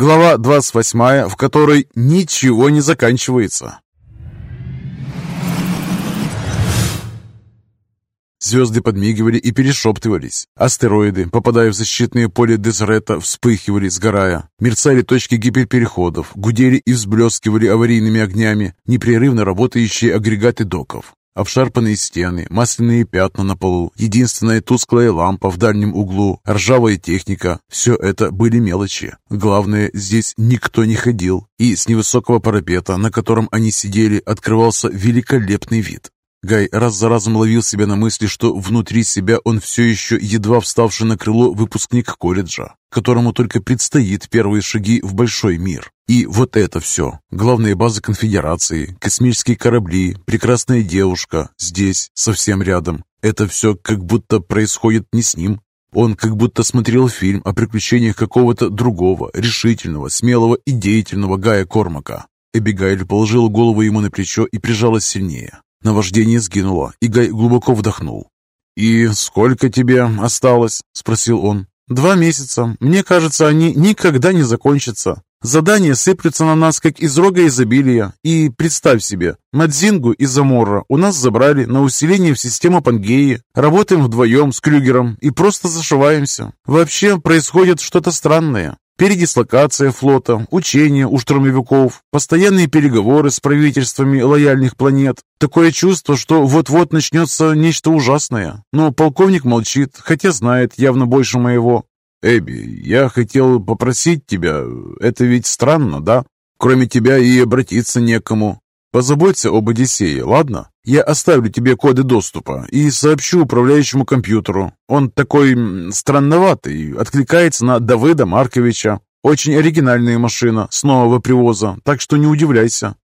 Глава 28, в которой ничего не заканчивается. Звезды подмигивали и перешептывались. Астероиды, попадая в защитное поле Дезрета, вспыхивали, сгорая. Мерцали точки гиперпереходов, гудели и взблескивали аварийными огнями непрерывно работающие агрегаты доков. Обшарпанные стены, масляные пятна на полу, единственная тусклая лампа в дальнем углу, ржавая техника – все это были мелочи. Главное, здесь никто не ходил, и с невысокого парапета, на котором они сидели, открывался великолепный вид. Гай раз за разом ловил себя на мысли, что внутри себя он все еще едва вставший на крыло выпускник колледжа, которому только предстоит первые шаги в большой мир. И вот это все. Главные базы конфедерации, космические корабли, прекрасная девушка, здесь, совсем рядом. Это все как будто происходит не с ним. Он как будто смотрел фильм о приключениях какого-то другого, решительного, смелого и деятельного Гая Кормака. Эбигайль положила голову ему на плечо и прижалась сильнее. Наваждение сгинуло, и Гай глубоко вдохнул. «И сколько тебе осталось?» – спросил он. «Два месяца. Мне кажется, они никогда не закончатся. Задания сыплются на нас, как из рога изобилия. И представь себе, Мадзингу и Заморра у нас забрали на усиление в систему Пангеи. Работаем вдвоем с Крюгером и просто зашиваемся. Вообще происходит что-то странное. Передислокация флота, учения у штурмовиков, постоянные переговоры с правительствами лояльных планет. Такое чувство, что вот-вот начнется нечто ужасное. Но полковник молчит, хотя знает явно больше моего. «Эбби, я хотел попросить тебя, это ведь странно, да? Кроме тебя и обратиться некому. Позаботься об Одиссее, ладно? Я оставлю тебе коды доступа и сообщу управляющему компьютеру. Он такой странноватый, откликается на Давыда Марковича. Очень оригинальная машина с нового привоза, так что не удивляйся.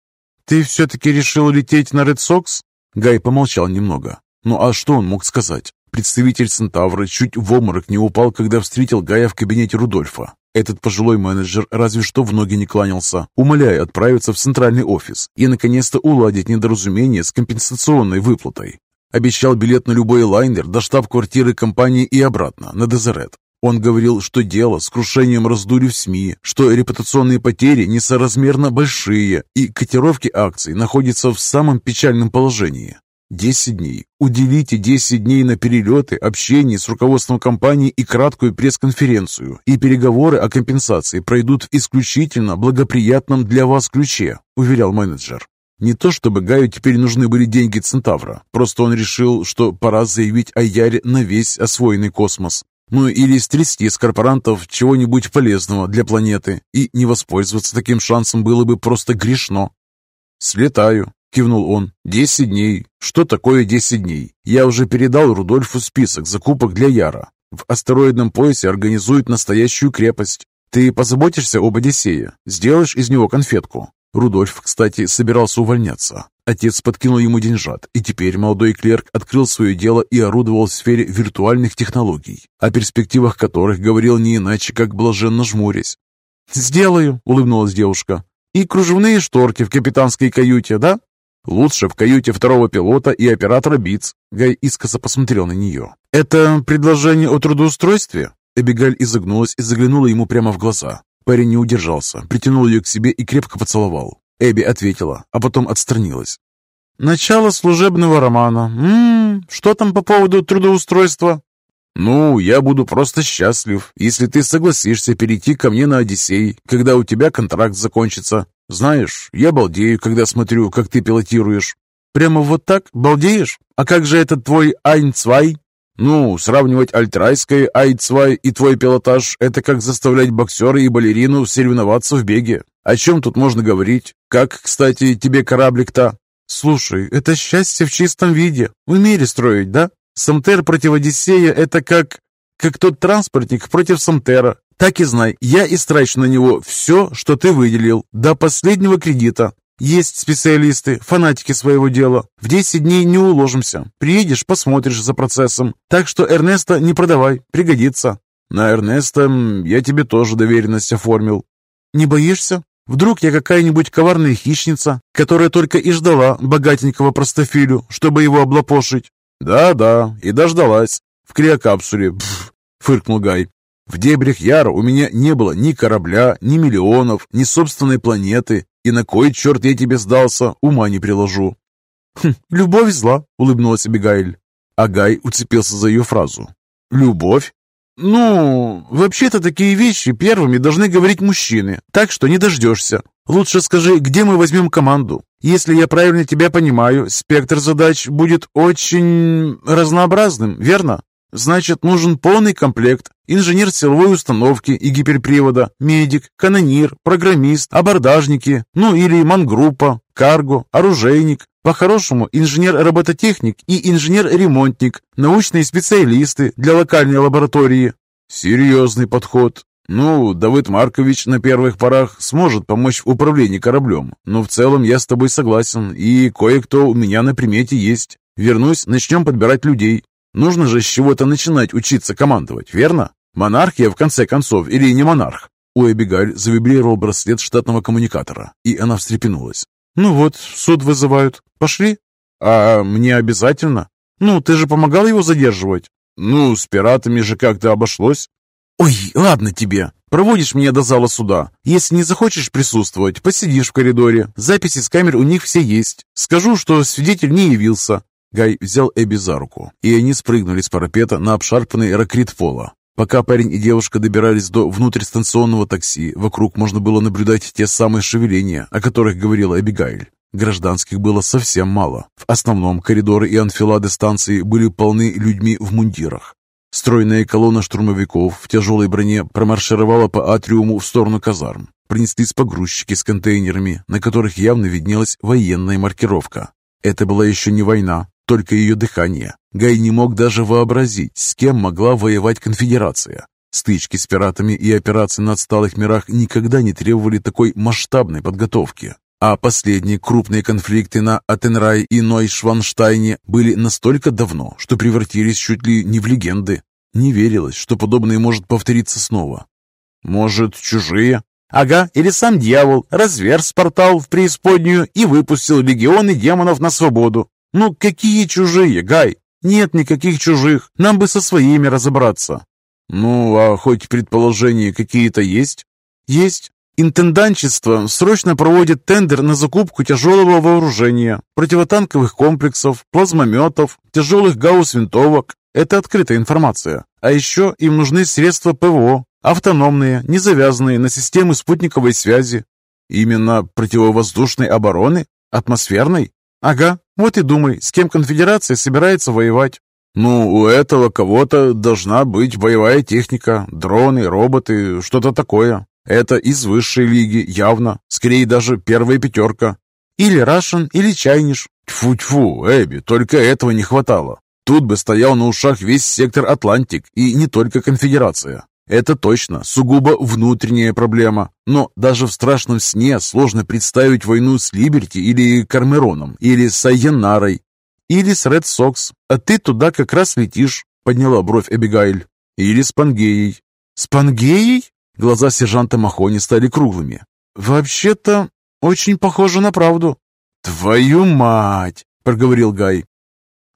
Ты все-таки решил лететь на Ред Сокс? Гай помолчал немного. Ну а что он мог сказать? Представитель Центавра чуть в обморок не упал, когда встретил Гая в кабинете Рудольфа. Этот пожилой менеджер разве что в ноги не кланялся, умоляя отправиться в центральный офис и, наконец-то, уладить недоразумение с компенсационной выплатой. Обещал билет на любой лайнер до штаб-квартиры компании и обратно, на Дезерет. Он говорил, что дело с крушением раздули в СМИ, что репутационные потери несоразмерно большие и котировки акций находятся в самом печальном положении. Десять дней. Уделите десять дней на перелеты, общение с руководством компании и краткую пресс-конференцию, и переговоры о компенсации пройдут в исключительно благоприятном для вас ключе, уверял менеджер. Не то чтобы Гаю теперь нужны были деньги Центавра, просто он решил, что пора заявить о Яре на весь освоенный космос. Ну или стрясти с корпорантов чего-нибудь полезного для планеты, и не воспользоваться таким шансом было бы просто грешно. «Слетаю», — кивнул он. «Десять дней. Что такое десять дней? Я уже передал Рудольфу список закупок для Яра. В астероидном поясе организуют настоящую крепость. Ты позаботишься об Одиссее? Сделаешь из него конфетку?» Рудольф, кстати, собирался увольняться. Отец подкинул ему деньжат, и теперь молодой клерк открыл свое дело и орудовал в сфере виртуальных технологий, о перспективах которых говорил не иначе, как блаженно жмурясь. «Сделаю», — улыбнулась девушка. «И кружевные шторки в капитанской каюте, да?» Лучше в каюте второго пилота и оператора БИЦ. Гай искоса посмотрел на нее. «Это предложение о трудоустройстве?» Эбигаль изогнулась и заглянула ему прямо в глаза. Парень не удержался, притянул ее к себе и крепко поцеловал. Эбби ответила, а потом отстранилась. «Начало служебного романа. М -м, что там по поводу трудоустройства?» «Ну, я буду просто счастлив, если ты согласишься перейти ко мне на Одиссей, когда у тебя контракт закончится. Знаешь, я балдею, когда смотрю, как ты пилотируешь. Прямо вот так? Балдеешь? А как же этот твой Айнцвай? Ну, сравнивать альтрайское Айнцвай и твой пилотаж – это как заставлять боксера и балерину соревноваться в беге. О чем тут можно говорить? Как, кстати, тебе кораблик-то? Слушай, это счастье в чистом виде. Умели строить, да? Самтер против Одиссея – это как... как тот транспортник против Самтера. Так и знай, я истрачу на него все, что ты выделил, до последнего кредита. Есть специалисты, фанатики своего дела. В 10 дней не уложимся. Приедешь, посмотришь за процессом. Так что Эрнеста не продавай, пригодится. На Эрнеста я тебе тоже доверенность оформил. Не боишься? Вдруг я какая-нибудь коварная хищница, которая только и ждала богатенького простофилю, чтобы его облапошить? Да-да, и дождалась. В криокапсуле, Пф, фыркнул Гай. В дебрях Яра у меня не было ни корабля, ни миллионов, ни собственной планеты, и на кой черт я тебе сдался, ума не приложу». «Хм, «Любовь зла», — улыбнулась Абигаэль. Агай уцепился за ее фразу. «Любовь? «Ну, вообще-то такие вещи первыми должны говорить мужчины, так что не дождешься. Лучше скажи, где мы возьмем команду? Если я правильно тебя понимаю, спектр задач будет очень разнообразным, верно? Значит, нужен полный комплект. Инженер силовой установки и гиперпривода, медик, канонир, программист, абордажники, ну или мангруппа, карго, оружейник. По-хорошему, инженер-робототехник и инженер-ремонтник, научные специалисты для локальной лаборатории. Серьезный подход. Ну, Давыд Маркович на первых порах сможет помочь в управлении кораблем, но в целом я с тобой согласен, и кое-кто у меня на примете есть. Вернусь, начнем подбирать людей. Нужно же с чего-то начинать учиться командовать, верно? Монархия, в конце концов, или не монарх? У Эбигаль завибрировал браслет штатного коммуникатора, и она встрепенулась. «Ну вот, суд вызывают. Пошли?» «А мне обязательно?» «Ну, ты же помогал его задерживать?» «Ну, с пиратами же как-то обошлось». «Ой, ладно тебе. Проводишь меня до зала суда. Если не захочешь присутствовать, посидишь в коридоре. Записи с камер у них все есть. Скажу, что свидетель не явился. Гай взял Эбби за руку, и они спрыгнули с парапета на обшарпанный ракрит пола. Пока парень и девушка добирались до внутристанционного такси, вокруг можно было наблюдать те самые шевеления, о которых говорила Эбигайль. Гражданских было совсем мало. В основном коридоры и анфилады станции были полны людьми в мундирах. Стройная колонна штурмовиков в тяжелой броне промаршировала по атриуму в сторону казарм. Принеслись погрузчики с контейнерами, на которых явно виднелась военная маркировка. Это была еще не война, только ее дыхание. Гай не мог даже вообразить, с кем могла воевать конфедерация. Стычки с пиратами и операции на отсталых мирах никогда не требовали такой масштабной подготовки. А последние крупные конфликты на Атенрай и Нойшванштайне были настолько давно, что превратились чуть ли не в легенды. Не верилось, что подобное может повториться снова. «Может, чужие?» «Ага, или сам дьявол разверз портал в преисподнюю и выпустил легионы демонов на свободу. «Ну, какие чужие, Гай? Нет никаких чужих. Нам бы со своими разобраться». «Ну, а хоть предположения какие-то есть?» «Есть. Интенданчество срочно проводит тендер на закупку тяжелого вооружения, противотанковых комплексов, плазмометов, тяжелых гаусс-винтовок. Это открытая информация. А еще им нужны средства ПВО, автономные, не завязанные на системы спутниковой связи. Именно противовоздушной обороны? Атмосферной? Ага, вот и думай, с кем конфедерация собирается воевать. Ну, у этого кого-то должна быть боевая техника, дроны, роботы, что-то такое. Это из высшей лиги, явно. Скорее даже первая пятерка. Или Рашен, или Чайниш. Тьфу-тьфу, Эбби, только этого не хватало. Тут бы стоял на ушах весь сектор Атлантик, и не только конфедерация. Это точно сугубо внутренняя проблема. Но даже в страшном сне сложно представить войну с Либерти или Кармероном, или с Айенарой, или с Ред Сокс. А ты туда как раз летишь, подняла бровь Эбигайль. Или с Пангеей. С Пангеей? Глаза сержанта Махони стали круглыми. Вообще-то очень похоже на правду. Твою мать, проговорил Гай.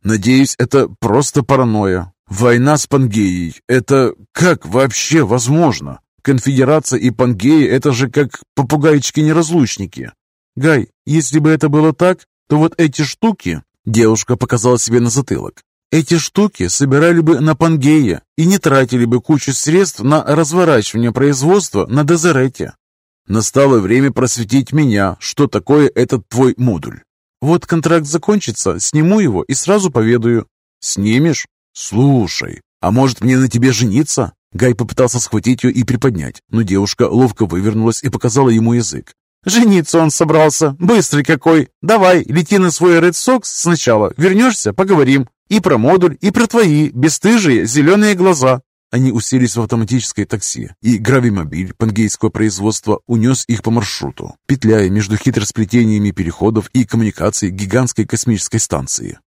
Надеюсь, это просто паранойя. Война с Пангеей – это как вообще возможно? Конфедерация и Пангея – это же как попугайчики-неразлучники. Гай, если бы это было так, то вот эти штуки, девушка показала себе на затылок, эти штуки собирали бы на Пангея и не тратили бы кучу средств на разворачивание производства на Дезерете. Настало время просветить меня, что такое этот твой модуль. Вот контракт закончится, сниму его и сразу поведаю. Снимешь? «Слушай, а может мне на тебе жениться?» Гай попытался схватить ее и приподнять, но девушка ловко вывернулась и показала ему язык. «Жениться он собрался. Быстрый какой. Давай, лети на свой Red Sox сначала. Вернешься, поговорим. И про модуль, и про твои бесстыжие зеленые глаза». Они уселись в автоматическое такси, и гравимобиль пангейского производства унес их по маршруту, петляя между хитросплетениями переходов и коммуникаций гигантской космической станции.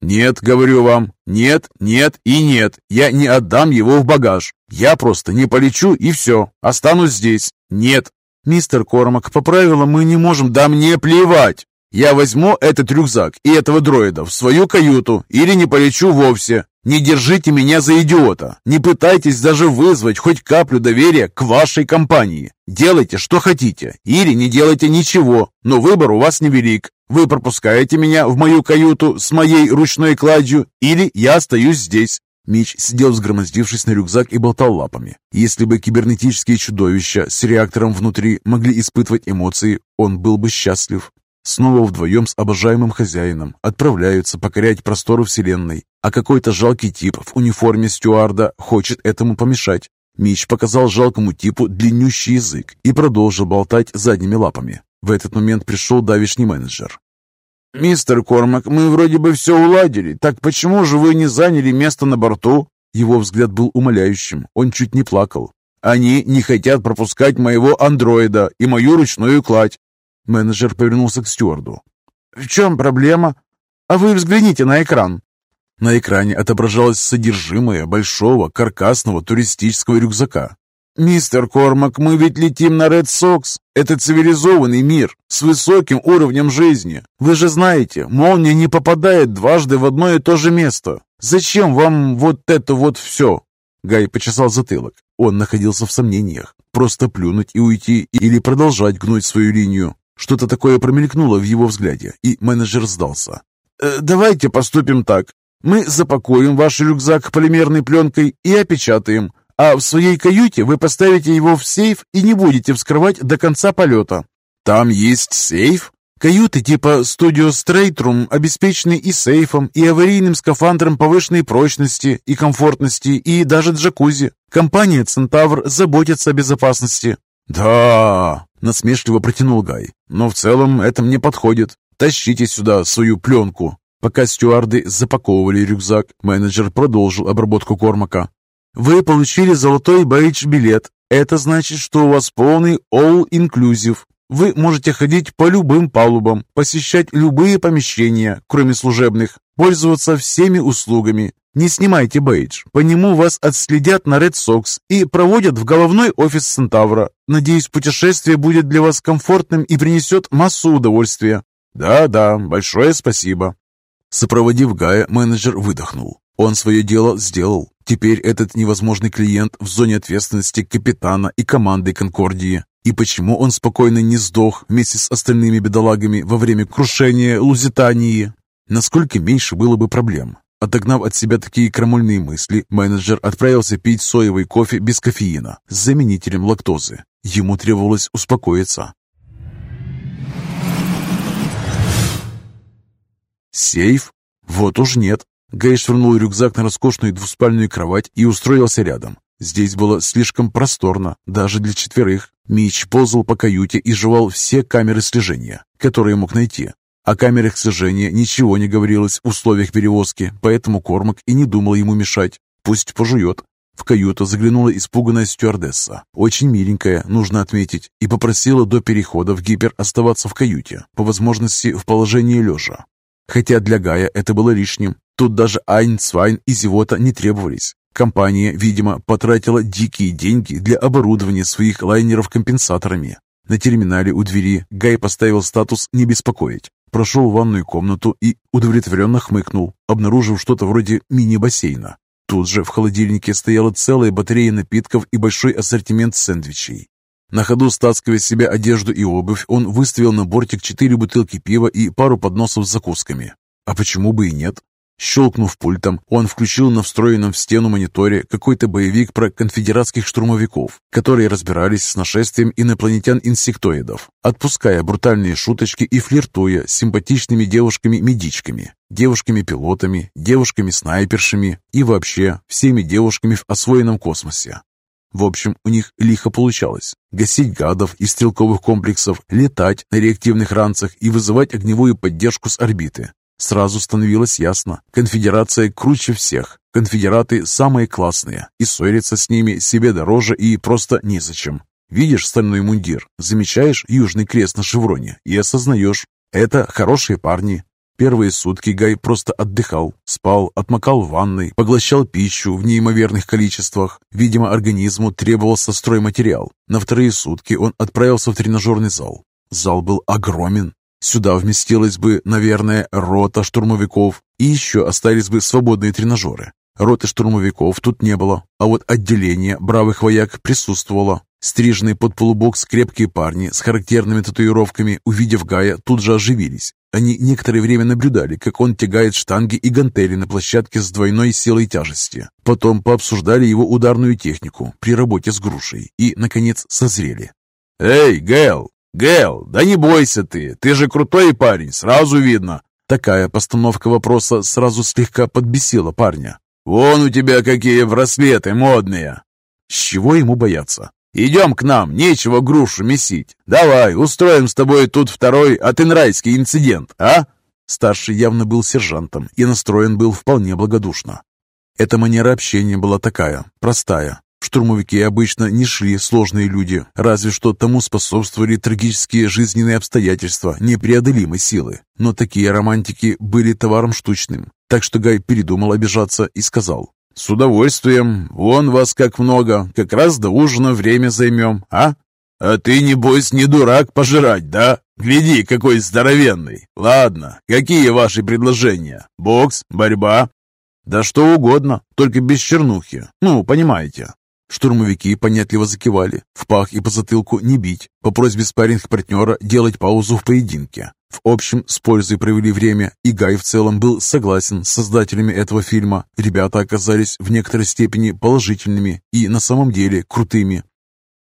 «Нет, говорю вам, нет, нет и нет. Я не отдам его в багаж. Я просто не полечу и все. Останусь здесь. Нет». «Мистер Кормак, по правилам мы не можем...» «Да мне плевать!» Я возьму этот рюкзак и этого дроида в свою каюту или не полечу вовсе. Не держите меня за идиота. Не пытайтесь даже вызвать хоть каплю доверия к вашей компании. Делайте, что хотите, или не делайте ничего, но выбор у вас невелик. Вы пропускаете меня в мою каюту с моей ручной кладью, или я остаюсь здесь. Мич сидел, взгромоздившись на рюкзак и болтал лапами. Если бы кибернетические чудовища с реактором внутри могли испытывать эмоции, он был бы счастлив. Снова вдвоем с обожаемым хозяином отправляются покорять просторы Вселенной, а какой-то жалкий тип в униформе стюарда хочет этому помешать. Мич показал жалкому типу длиннющий язык и продолжил болтать задними лапами. В этот момент пришел давишний менеджер. «Мистер Кормак, мы вроде бы все уладили, так почему же вы не заняли место на борту?» Его взгляд был умоляющим, он чуть не плакал. «Они не хотят пропускать моего андроида и мою ручную кладь». Менеджер повернулся к стюарду. «В чем проблема? А вы взгляните на экран». На экране отображалось содержимое большого каркасного туристического рюкзака. «Мистер Кормак, мы ведь летим на Ред Сокс. Это цивилизованный мир с высоким уровнем жизни. Вы же знаете, молния не попадает дважды в одно и то же место. Зачем вам вот это вот все?» Гай почесал затылок. Он находился в сомнениях. Просто плюнуть и уйти или продолжать гнуть свою линию. Что-то такое промелькнуло в его взгляде, и менеджер сдался. «Э, «Давайте поступим так. Мы запакуем ваш рюкзак полимерной пленкой и опечатаем а в своей каюте вы поставите его в сейф и не будете вскрывать до конца полета. Там есть сейф? Каюты типа Studio Straight Room обеспечены и сейфом, и аварийным скафандром повышенной прочности и комфортности, и даже джакузи. Компания «Центавр» заботится о безопасности. «Да!» – насмешливо протянул Гай. «Но в целом это мне подходит. Тащите сюда свою пленку». Пока стюарды запаковывали рюкзак, менеджер продолжил обработку кормака. Вы получили золотой бейдж-билет. Это значит, что у вас полный all-inclusive. Вы можете ходить по любым палубам, посещать любые помещения, кроме служебных, пользоваться всеми услугами. Не снимайте бейдж. По нему вас отследят на Red Sox и проводят в головной офис Центавра. Надеюсь, путешествие будет для вас комфортным и принесет массу удовольствия. Да-да, большое спасибо. Сопроводив Гая, менеджер выдохнул. Он свое дело сделал. Теперь этот невозможный клиент в зоне ответственности капитана и команды Конкордии. И почему он спокойно не сдох вместе с остальными бедолагами во время крушения Лузитании? Насколько меньше было бы проблем? Отогнав от себя такие крамольные мысли, менеджер отправился пить соевый кофе без кофеина с заменителем лактозы. Ему требовалось успокоиться. Сейф? Вот уж нет. Гай швырнул рюкзак на роскошную двуспальную кровать и устроился рядом. Здесь было слишком просторно, даже для четверых. Мич ползал по каюте и жевал все камеры слежения, которые мог найти. О камерах слежения ничего не говорилось в условиях перевозки, поэтому Кормак и не думал ему мешать. Пусть пожует. В каюту заглянула испуганная стюардесса, очень миленькая, нужно отметить, и попросила до перехода в гипер оставаться в каюте, по возможности в положении лежа. Хотя для Гая это было лишним. Тут даже Айн, Свайн и Зевота не требовались. Компания, видимо, потратила дикие деньги для оборудования своих лайнеров компенсаторами. На терминале у двери Гай поставил статус «Не беспокоить». Прошел в ванную комнату и удовлетворенно хмыкнул, обнаружив что-то вроде мини-бассейна. Тут же в холодильнике стояла целая батарея напитков и большой ассортимент сэндвичей. На ходу стаскивая себе одежду и обувь, он выставил на бортик четыре бутылки пива и пару подносов с закусками. А почему бы и нет? Щелкнув пультом, он включил на встроенном в стену мониторе какой-то боевик про конфедератских штурмовиков, которые разбирались с нашествием инопланетян-инсектоидов, отпуская брутальные шуточки и флиртуя с симпатичными девушками-медичками, девушками-пилотами, девушками-снайпершами и вообще всеми девушками в освоенном космосе. В общем, у них лихо получалось. Гасить гадов из стрелковых комплексов, летать на реактивных ранцах и вызывать огневую поддержку с орбиты. Сразу становилось ясно, конфедерация круче всех, конфедераты самые классные, и ссориться с ними себе дороже и просто незачем. Видишь стальной мундир, замечаешь южный крест на шевроне и осознаешь, это хорошие парни. Первые сутки Гай просто отдыхал, спал, отмокал в ванной, поглощал пищу в неимоверных количествах. Видимо, организму требовался стройматериал. На вторые сутки он отправился в тренажерный зал. Зал был огромен, Сюда вместилась бы, наверное, рота штурмовиков, и еще остались бы свободные тренажеры. Роты штурмовиков тут не было, а вот отделение бравых вояк присутствовало. Стриженные под полубокс крепкие парни с характерными татуировками, увидев Гая, тут же оживились. Они некоторое время наблюдали, как он тягает штанги и гантели на площадке с двойной силой тяжести. Потом пообсуждали его ударную технику при работе с грушей и, наконец, созрели. «Эй, Гэл! Гэл, да не бойся ты! Ты же крутой парень, сразу видно!» Такая постановка вопроса сразу слегка подбесила парня. «Вон у тебя какие браслеты модные!» С чего ему бояться? «Идем к нам, нечего грушу месить. Давай, устроим с тобой тут второй атенрайский инцидент, а?» Старший явно был сержантом и настроен был вполне благодушно. Эта манера общения была такая, простая. Штурмовики обычно не шли сложные люди, разве что тому способствовали трагические жизненные обстоятельства непреодолимой силы. Но такие романтики были товаром штучным, так что Гай передумал обижаться и сказал, «С удовольствием. Вон вас как много. Как раз до ужина время займем, а? А ты, небось, не дурак пожрать, да? Гляди, какой здоровенный. Ладно, какие ваши предложения? Бокс? Борьба?» «Да что угодно, только без чернухи. Ну, понимаете». Штурмовики понятливо закивали. В пах и по затылку не бить. По просьбе спарринг-партнера делать паузу в поединке. В общем, с пользой провели время, и Гай в целом был согласен с создателями этого фильма. Ребята оказались в некоторой степени положительными и на самом деле крутыми.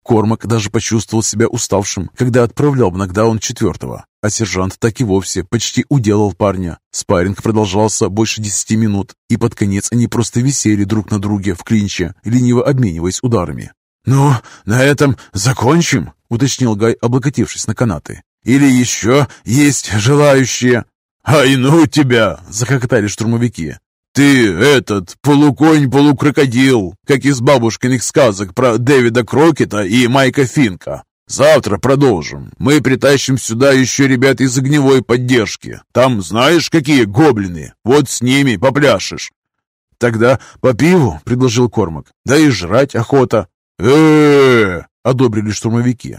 Кормак даже почувствовал себя уставшим, когда отправлял в нокдаун четвертого, а сержант так и вовсе почти уделал парня. Спарринг продолжался больше десяти минут, и под конец они просто висели друг на друге в клинче, лениво обмениваясь ударами. «Ну, на этом закончим?» — уточнил Гай, облокотившись на канаты. Или еще есть желающие?» «Ай, ну тебя!» — захохотали штурмовики. «Ты этот, полуконь-полукрокодил, как из бабушкиных сказок про Дэвида Крокета и Майка Финка. Завтра продолжим. Мы притащим сюда еще ребят из огневой поддержки. Там знаешь, какие гоблины? Вот с ними попляшешь». «Тогда по пиву», — предложил Кормак. «Да и жрать охота». «Э-э-э!» — одобрили штурмовики.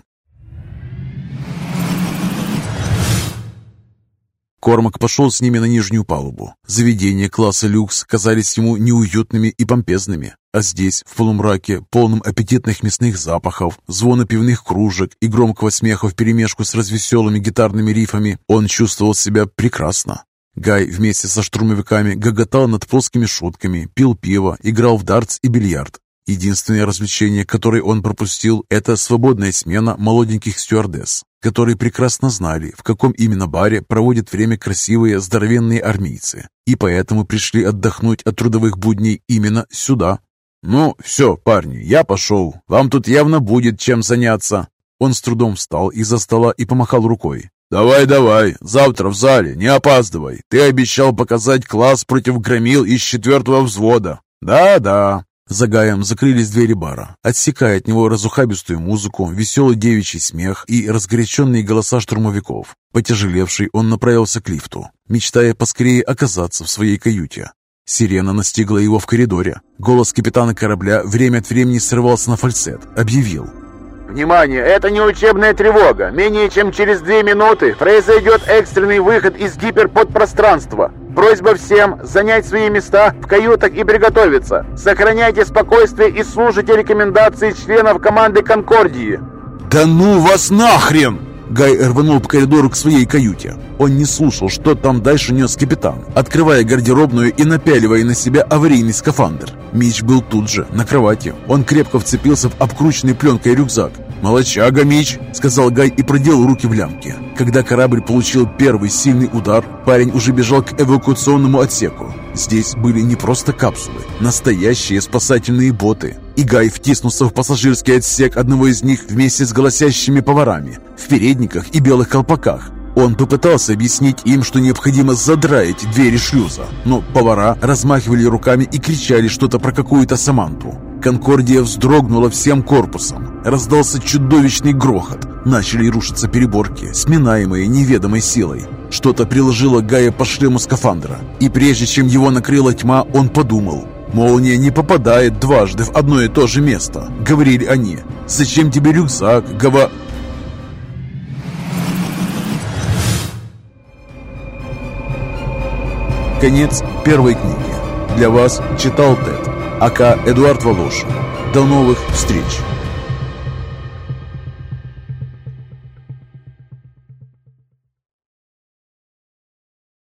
Кормак пошел с ними на нижнюю палубу. Заведения класса люкс казались ему неуютными и помпезными, а здесь, в полумраке, полном аппетитных мясных запахов, звона пивных кружек и громкого смеха вперемешку с развеселыми гитарными рифами, он чувствовал себя прекрасно. Гай вместе со штурмовиками гоготал над плоскими шутками, пил пиво, играл в дартс и бильярд. Единственное развлечение, которое он пропустил, это свободная смена молоденьких стюардесс которые прекрасно знали, в каком именно баре проводят время красивые здоровенные армейцы, и поэтому пришли отдохнуть от трудовых будней именно сюда. «Ну, все, парни, я пошел. Вам тут явно будет чем заняться». Он с трудом встал из-за стола и помахал рукой. «Давай, давай, завтра в зале, не опаздывай. Ты обещал показать класс против громил из четвертого взвода». «Да-да». За Гаем закрылись двери бара, отсекая от него разухабистую музыку, веселый девичий смех и разгоряченные голоса штурмовиков. Потяжелевший, он направился к лифту, мечтая поскорее оказаться в своей каюте. Сирена настигла его в коридоре. Голос капитана корабля время от времени срывался на фальцет, объявил – Внимание, это не учебная тревога. Менее чем через две минуты произойдет экстренный выход из гиперподпространства. Просьба всем занять свои места в каютах и приготовиться. Сохраняйте спокойствие и слушайте рекомендации членов команды «Конкордии». «Да ну вас нахрен!» Гай рванул по коридору к своей каюте. Он не слушал, что там дальше нес капитан, открывая гардеробную и напяливая на себя аварийный скафандр. Мич был тут же, на кровати. Он крепко вцепился в обкрученный пленкой рюкзак. «Молодчага, Мич!» — сказал Гай и проделал руки в лямке. Когда корабль получил первый сильный удар, парень уже бежал к эвакуационному отсеку. Здесь были не просто капсулы, настоящие спасательные боты. И Гай втиснулся в пассажирский отсек одного из них вместе с голосящими поварами в передниках и белых колпаках. Он попытался объяснить им, что необходимо задраить двери шлюза, но повара размахивали руками и кричали что-то про какую-то Саманту. Конкордия вздрогнула всем корпусом. Раздался чудовищный грохот. Начали рушиться переборки, сминаемые неведомой силой. Что-то приложило Гая по шлему скафандра. И прежде чем его накрыла тьма, он подумал. «Молния не попадает дважды в одно и то же место», — говорили они. «Зачем тебе рюкзак, Гава? Конец первой книги. Для вас читал Тед. АК Эдуард Волошин. До новых встреч!